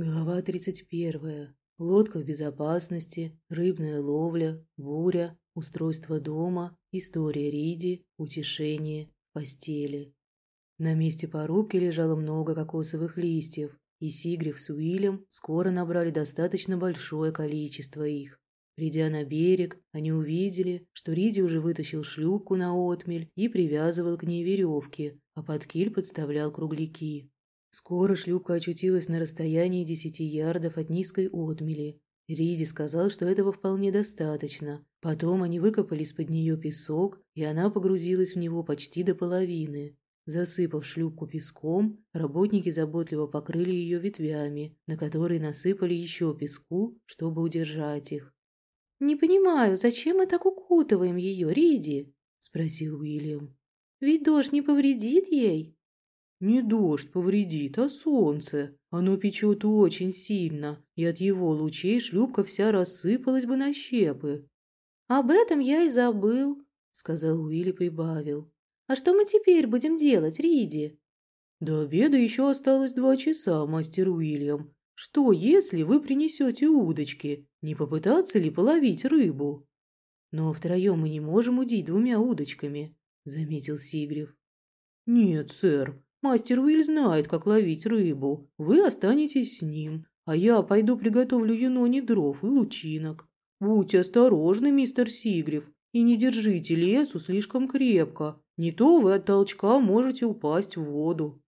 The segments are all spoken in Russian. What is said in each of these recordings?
Глава 31. Лодка в безопасности, рыбная ловля, буря, устройство дома, история Риди, утешение, постели. На месте порубки лежало много кокосовых листьев, и Сигриф с Уиллем скоро набрали достаточно большое количество их. Придя на берег, они увидели, что Риди уже вытащил шлюпку на отмель и привязывал к ней веревки, а под киль подставлял кругляки. Скоро шлюпка очутилась на расстоянии десяти ярдов от низкой отмели. Риди сказал, что этого вполне достаточно. Потом они выкопали из-под нее песок, и она погрузилась в него почти до половины. Засыпав шлюпку песком, работники заботливо покрыли ее ветвями, на которые насыпали еще песку, чтобы удержать их. «Не понимаю, зачем мы так укутываем ее, Риди?» – спросил Уильям. «Ведь дождь не повредит ей?» Не дождь повредит, а солнце. Оно печет очень сильно, и от его лучей шлюпка вся рассыпалась бы на щепы. «Об этом я и забыл», — сказал Уилли прибавил. «А что мы теперь будем делать, Риди?» «До обеда еще осталось два часа, мастер Уильям. Что, если вы принесете удочки? Не попытаться ли половить рыбу?» «Но втроем мы не можем удить двумя удочками», — заметил Сигрев. «Нет, сэр, Мастер Уиль знает, как ловить рыбу. Вы останетесь с ним, а я пойду приготовлю юноне дров и лучинок. Будьте осторожны, мистер Сигрев, и не держите лесу слишком крепко. Не то вы от толчка можете упасть в воду».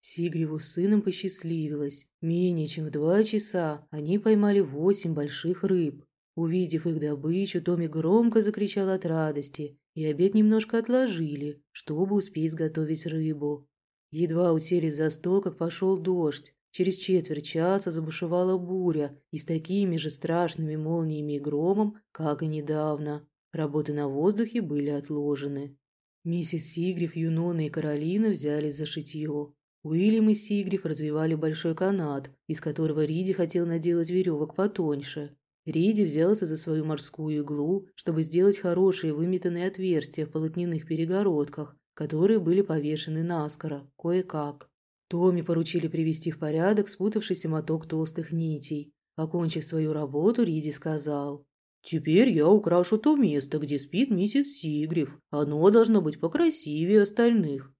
Сигреву с сыном посчастливилось. Менее чем в два часа они поймали восемь больших рыб. Увидев их добычу, Томми громко закричал от радости, и обед немножко отложили, чтобы успеть сготовить рыбу. Едва уселись за стол, как пошел дождь. Через четверть часа забушевала буря и с такими же страшными молниями и громом, как и недавно. Работы на воздухе были отложены. Миссис Сигриф, Юнона и Каролина взялись за шитье. Уильям и Сигриф развивали большой канат, из которого Риди хотел наделать веревок потоньше. Риди взялся за свою морскую иглу, чтобы сделать хорошие выметанные отверстия в полотняных перегородках, которые были повешены наскоро, кое-как. Томи поручили привести в порядок спутавшийся моток толстых нитей. Окончив свою работу, Риди сказал. «Теперь я украшу то место, где спит миссис Сигриф. Оно должно быть покрасивее остальных».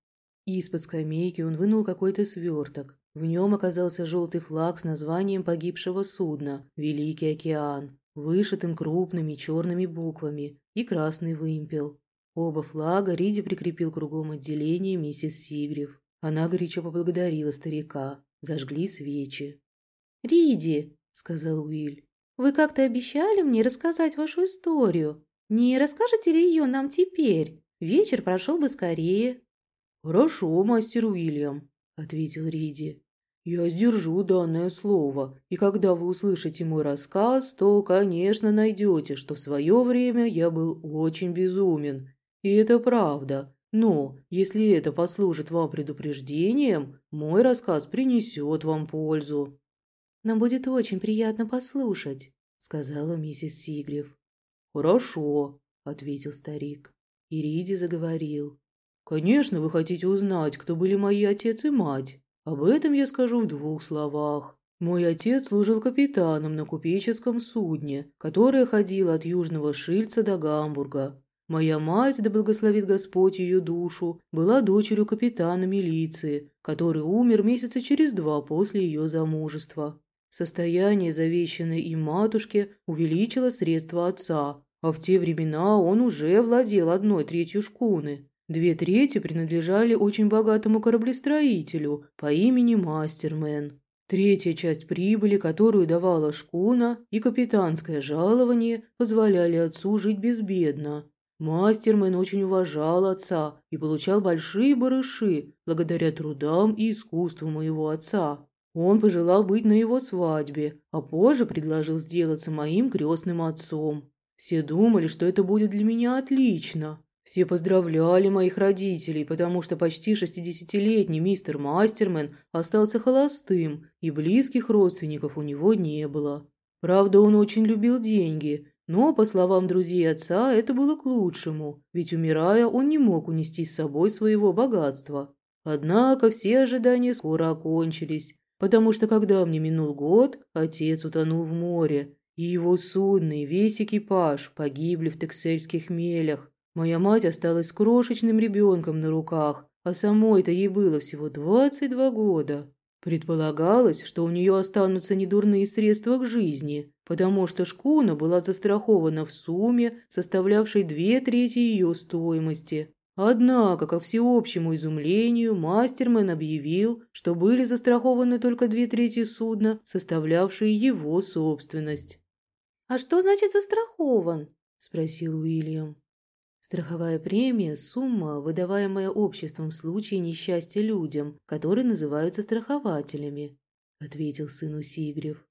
Из-под скамейки он вынул какой-то сверток. В нем оказался желтый флаг с названием погибшего судна «Великий океан», вышитым крупными черными буквами, и красный вымпел. Оба флага Риди прикрепил кругом отделения миссис Сигрев. Она горячо поблагодарила старика. Зажгли свечи. «Риди», — сказал Уиль, — «вы как-то обещали мне рассказать вашу историю. Не расскажете ли ее нам теперь? Вечер прошел бы скорее». «Хорошо, мастер Уильям», — ответил Риди. «Я сдержу данное слово, и когда вы услышите мой рассказ, то, конечно, найдете, что в свое время я был очень безумен и это правда. Но, если это послужит вам предупреждением, мой рассказ принесет вам пользу». «Нам будет очень приятно послушать», — сказала миссис Сигрев. «Хорошо», — ответил старик. Ириди заговорил. «Конечно, вы хотите узнать, кто были мои отец и мать. Об этом я скажу в двух словах. Мой отец служил капитаном на купеческом судне, которое ходило от Южного Шильца до Гамбурга. Моя мать, да благословит Господь ее душу, была дочерью капитана милиции, который умер месяца через два после ее замужества. Состояние, завещанное им матушке, увеличило средства отца, а в те времена он уже владел одной третью шкуны. Две трети принадлежали очень богатому кораблестроителю по имени Мастермен. Третья часть прибыли, которую давала шкуна, и капитанское жалование позволяли отцу жить безбедно. Мастермен очень уважал отца и получал большие барыши благодаря трудам и искусству моего отца. Он пожелал быть на его свадьбе, а позже предложил сделаться моим крестным отцом. Все думали, что это будет для меня отлично. Все поздравляли моих родителей, потому что почти шестидесятилетний мистер Мастермен остался холостым, и близких родственников у него не было. Правда, он очень любил деньги, но, по словам друзей отца, это было к лучшему, ведь, умирая, он не мог унести с собой своего богатства. Однако все ожидания скоро окончились. потому что когда мне минул год, отец утонул в море, и его судно и весь экипаж погибли в тексельских мелях. Моя мать осталась с крошечным ребенком на руках, а самой-то ей было всего 22 года. Предполагалось, что у нее останутся недурные средства к жизни, потому что шкуна была застрахована в сумме, составлявшей две трети ее стоимости. Однако, ко всеобщему изумлению, мастермен объявил, что были застрахованы только две трети судна, составлявшие его собственность. «А что значит застрахован?» – спросил Уильям. Страховая премия – сумма, выдаваемая обществом в случае несчастья людям, которые называются страхователями, – ответил сыну Сигрев.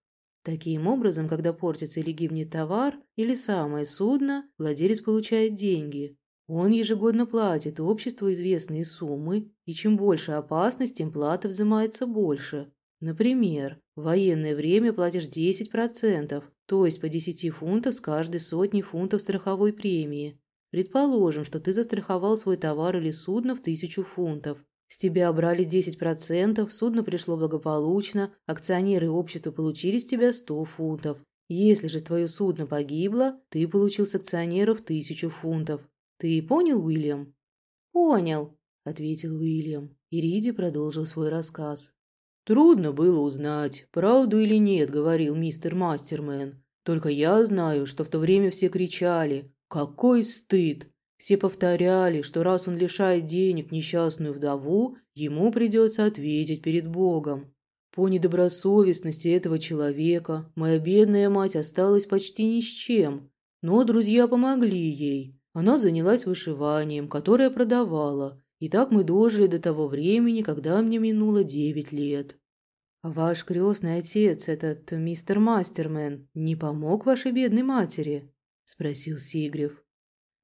Таким образом, когда портится или гибнет товар, или самое судно, владелец получает деньги. Он ежегодно платит обществу известные суммы, и чем больше опасность, тем плата взимается больше. Например, в военное время платишь 10%, то есть по 10 фунтов с каждой сотни фунтов страховой премии. Предположим, что ты застраховал свой товар или судно в тысячу фунтов. С тебя брали 10%, судно пришло благополучно, акционеры общества получили с тебя 100 фунтов. Если же твое судно погибло, ты получил с акционеров 1000 фунтов. Ты понял, Уильям? Понял, ответил Уильям. И Риди продолжил свой рассказ. Трудно было узнать, правду или нет, говорил мистер Мастермен. Только я знаю, что в то время все кричали какой стыд! Все повторяли, что раз он лишает денег несчастную вдову, ему придется ответить перед Богом. По недобросовестности этого человека моя бедная мать осталась почти ни с чем, но друзья помогли ей. Она занялась вышиванием, которое продавала, и так мы дожили до того времени, когда мне минуло девять лет. Ваш крестный отец, этот мистер Мастермен, не помог вашей бедной матери? – спросил Сигрев.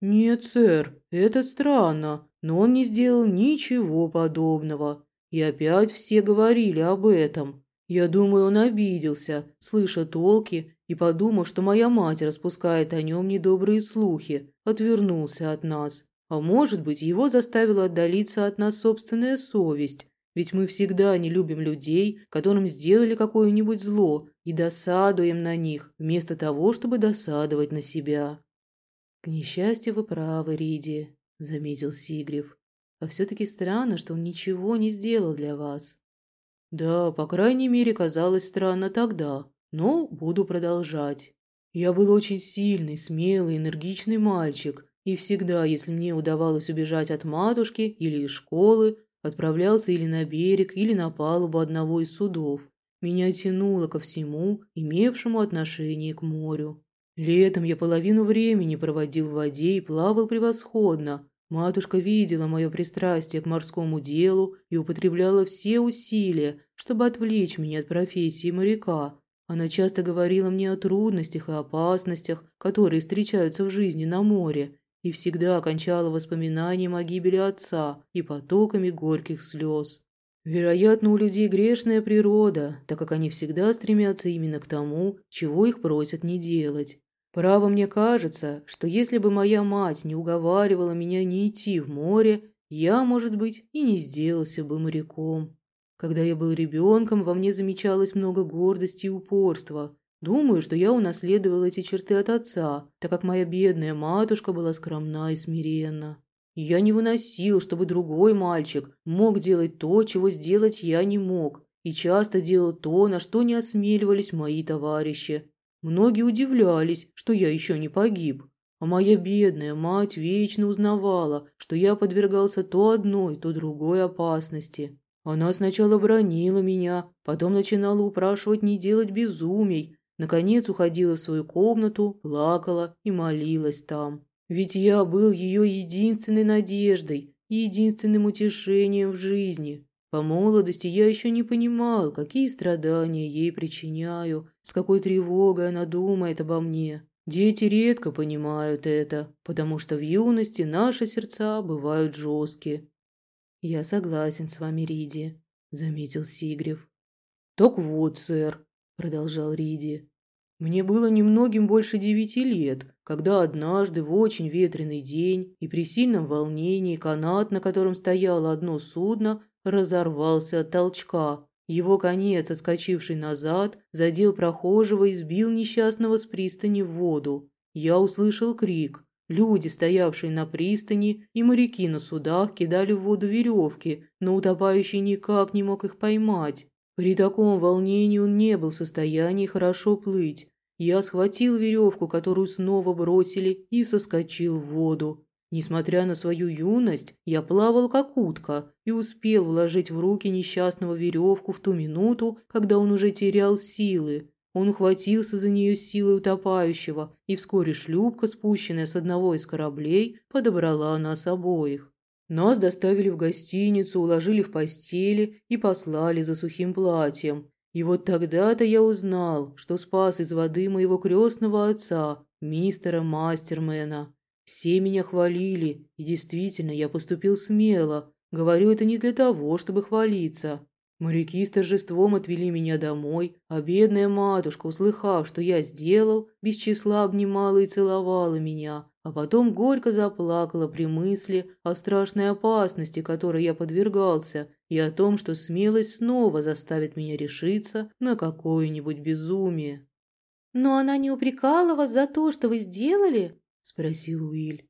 «Нет, сэр, это странно, но он не сделал ничего подобного. И опять все говорили об этом. Я думаю, он обиделся, слыша толки и подумав, что моя мать распускает о нем недобрые слухи, отвернулся от нас. А может быть, его заставила отдалиться от нас собственная совесть, ведь мы всегда не любим людей, которым сделали какое-нибудь зло, и досадуем на них, вместо того, чтобы досадовать на себя. «К несчастью, вы правы, Риди», – заметил Сигрев. «А все-таки странно, что он ничего не сделал для вас». «Да, по крайней мере, казалось странно тогда, но буду продолжать. Я был очень сильный, смелый, энергичный мальчик, и всегда, если мне удавалось убежать от матушки или из школы, Отправлялся или на берег, или на палубу одного из судов. Меня тянуло ко всему, имевшему отношение к морю. Летом я половину времени проводил в воде и плавал превосходно. Матушка видела мое пристрастие к морскому делу и употребляла все усилия, чтобы отвлечь меня от профессии моряка. Она часто говорила мне о трудностях и опасностях, которые встречаются в жизни на море, и всегда окончала воспоминанием о гибели отца и потоками горьких слез. Вероятно, у людей грешная природа, так как они всегда стремятся именно к тому, чего их просят не делать. Право мне кажется, что если бы моя мать не уговаривала меня не идти в море, я, может быть, и не сделался бы моряком. Когда я был ребенком, во мне замечалось много гордости и упорства, Думаю, что я унаследовал эти черты от отца, так как моя бедная матушка была скромна и смиренна. Я не выносил, чтобы другой мальчик мог делать то, чего сделать я не мог, и часто делал то, на что не осмеливались мои товарищи. Многие удивлялись, что я еще не погиб. А моя бедная мать вечно узнавала, что я подвергался то одной, то другой опасности. Она сначала бронила меня, потом начинала упрашивать не делать безумий, Наконец уходила в свою комнату, плакала и молилась там. Ведь я был ее единственной надеждой и единственным утешением в жизни. По молодости я еще не понимал, какие страдания ей причиняю, с какой тревогой она думает обо мне. Дети редко понимают это, потому что в юности наши сердца бывают жесткие. «Я согласен с вами, Риди», – заметил Сигрев. «Так вот, сэр», – продолжал Риди, мне было немногим больше девяти лет, когда однажды в очень ветреный день и при сильном волнении канат, на котором стояло одно судно, разорвался от толчка. Его конец, отскочивший назад, задел прохожего и сбил несчастного с пристани в воду. Я услышал крик. Люди, стоявшие на пристани, и моряки на судах кидали в воду веревки, но утопающий никак не мог их поймать. При таком волнении он не был в состоянии хорошо плыть. Я схватил веревку, которую снова бросили, и соскочил в воду. Несмотря на свою юность, я плавал как утка и успел вложить в руки несчастного веревку в ту минуту, когда он уже терял силы. Он ухватился за нее силой утопающего, и вскоре шлюпка, спущенная с одного из кораблей, подобрала нас обоих. Нас доставили в гостиницу, уложили в постели и послали за сухим платьем. И вот тогда-то я узнал, что спас из воды моего крестного отца, мистера Мастермена. Все меня хвалили, и действительно, я поступил смело. Говорю это не для того, чтобы хвалиться. Моряки с торжеством отвели меня домой, а бедная матушка, услыхав, что я сделал, без числа обнимала и целовала меня, а потом горько заплакала при мысли о страшной опасности, которой я подвергался, и о том, что смелость снова заставит меня решиться на какое-нибудь безумие. «Но она не упрекала вас за то, что вы сделали?» – спросил Уиль.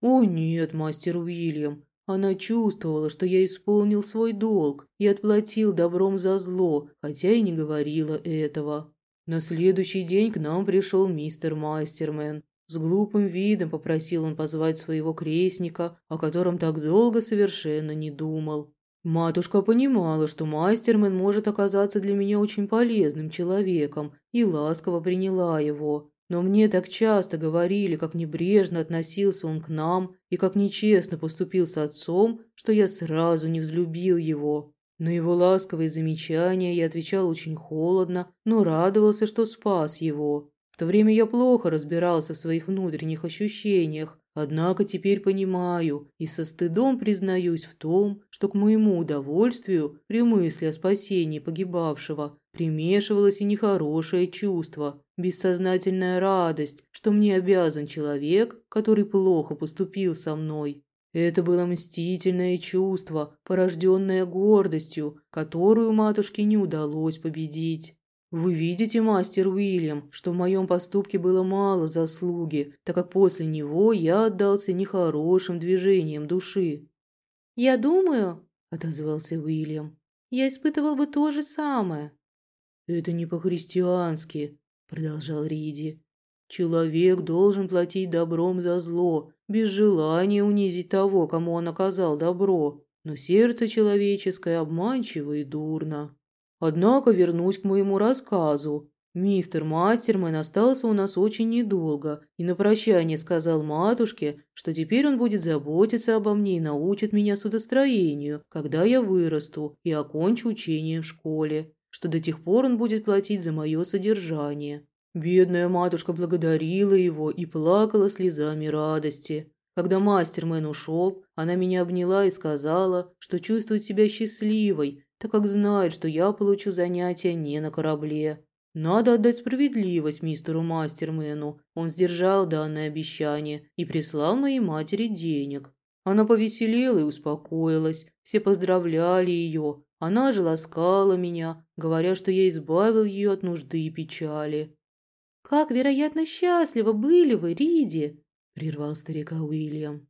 «О нет, мастер Уильям, она чувствовала, что я исполнил свой долг и отплатил добром за зло, хотя и не говорила этого. На следующий день к нам пришел мистер Мастермен. С глупым видом попросил он позвать своего крестника, о котором так долго совершенно не думал. Матушка понимала, что мастермен может оказаться для меня очень полезным человеком, и ласково приняла его. Но мне так часто говорили, как небрежно относился он к нам и как нечестно поступил с отцом, что я сразу не взлюбил его. На его ласковые замечания я отвечал очень холодно, но радовался, что спас его. В то время я плохо разбирался в своих внутренних ощущениях, однако теперь понимаю и со стыдом признаюсь в том, что к моему удовольствию при мысли о спасении погибавшего примешивалось и нехорошее чувство, бессознательная радость, что мне обязан человек, который плохо поступил со мной. Это было мстительное чувство, порожденное гордостью, которую матушке не удалось победить. Вы видите, мастер Уильям, что в моем поступке было мало заслуги, так как после него я отдался нехорошим движениям души. «Я думаю», – отозвался Уильям, – «я испытывал бы то же самое». «Это не по-христиански», – продолжал Риди. «Человек должен платить добром за зло, без желания унизить того, кому он оказал добро. Но сердце человеческое обманчиво и дурно. Однако вернусь к моему рассказу. Мистер Мастермен остался у нас очень недолго и на прощание сказал матушке, что теперь он будет заботиться обо мне и научит меня судостроению, когда я вырасту и окончу учение в школе что до тех пор он будет платить за мое содержание. Бедная матушка благодарила его и плакала слезами радости. Когда мастермен ушел, она меня обняла и сказала, что чувствует себя счастливой, так как знает, что я получу занятия не на корабле. Надо отдать справедливость мистеру Мастермену. Он сдержал данное обещание и прислал моей матери денег. Она повеселела и успокоилась. Все поздравляли ее, она же ласкала меня, говоря, что я избавил ее от нужды и печали. «Как, вероятно, счастливы были вы, Риди!» – прервал старика Уильям.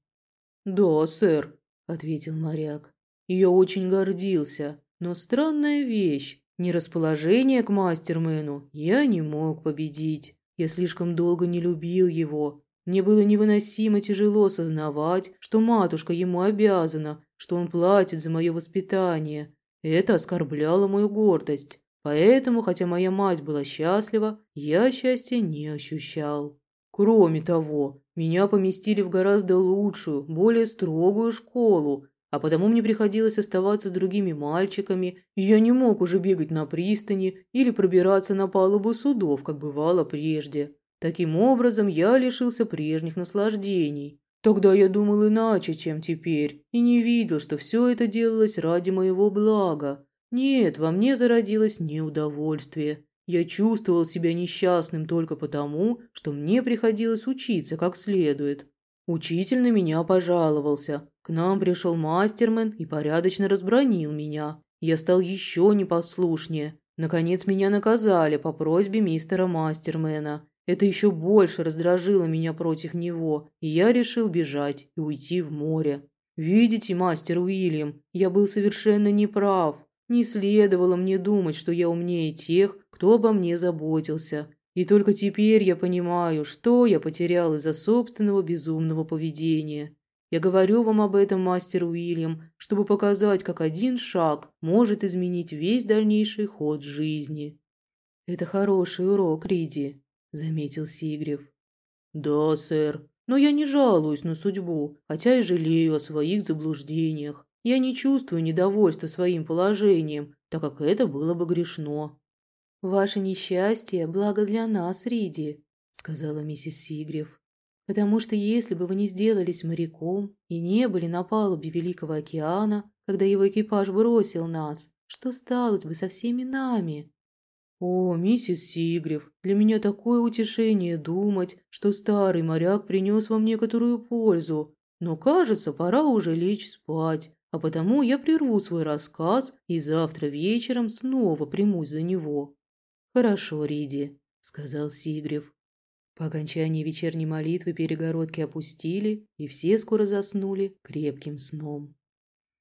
«Да, сэр», – ответил моряк. «Я очень гордился, но странная вещь. Нерасположение к мастермену я не мог победить. Я слишком долго не любил его. Мне было невыносимо тяжело сознавать, что матушка ему обязана, что он платит за мое воспитание, это оскорбляло мою гордость. Поэтому, хотя моя мать была счастлива, я счастья не ощущал. Кроме того, меня поместили в гораздо лучшую, более строгую школу, а потому мне приходилось оставаться с другими мальчиками, и я не мог уже бегать на пристани или пробираться на палубу судов, как бывало прежде. Таким образом, я лишился прежних наслаждений. Тогда я думал иначе, чем теперь, и не видел, что все это делалось ради моего блага. Нет, во мне зародилось неудовольствие. Я чувствовал себя несчастным только потому, что мне приходилось учиться как следует. Учитель на меня пожаловался. К нам пришел мастермен и порядочно разбронил меня. Я стал еще непослушнее. Наконец меня наказали по просьбе мистера Мастермена. Это еще больше раздражило меня против него, и я решил бежать и уйти в море. Видите, мастер Уильям, я был совершенно неправ. Не следовало мне думать, что я умнее тех, кто обо мне заботился. И только теперь я понимаю, что я потерял из-за собственного безумного поведения. Я говорю вам об этом, мастер Уильям, чтобы показать, как один шаг может изменить весь дальнейший ход жизни. Это хороший урок, Риди, заметил Сигрев. Да, сэр, но я не жалуюсь на судьбу, хотя и жалею о своих заблуждениях. Я не чувствую недовольства своим положением, так как это было бы грешно. Ваше несчастье – благо для нас, Риди, сказала миссис Сигрев. Потому что если бы вы не сделались моряком и не были на палубе Великого океана, когда его экипаж бросил нас, что сталось бы со всеми нами? О, миссис Сигрев, для меня такое утешение думать, что старый моряк принес вам некоторую пользу. Но, кажется, пора уже лечь спать, а потому я прерву свой рассказ и завтра вечером снова примусь за него. Хорошо, Риди, сказал Сигрев. По окончании вечерней молитвы перегородки опустили, и все скоро заснули крепким сном.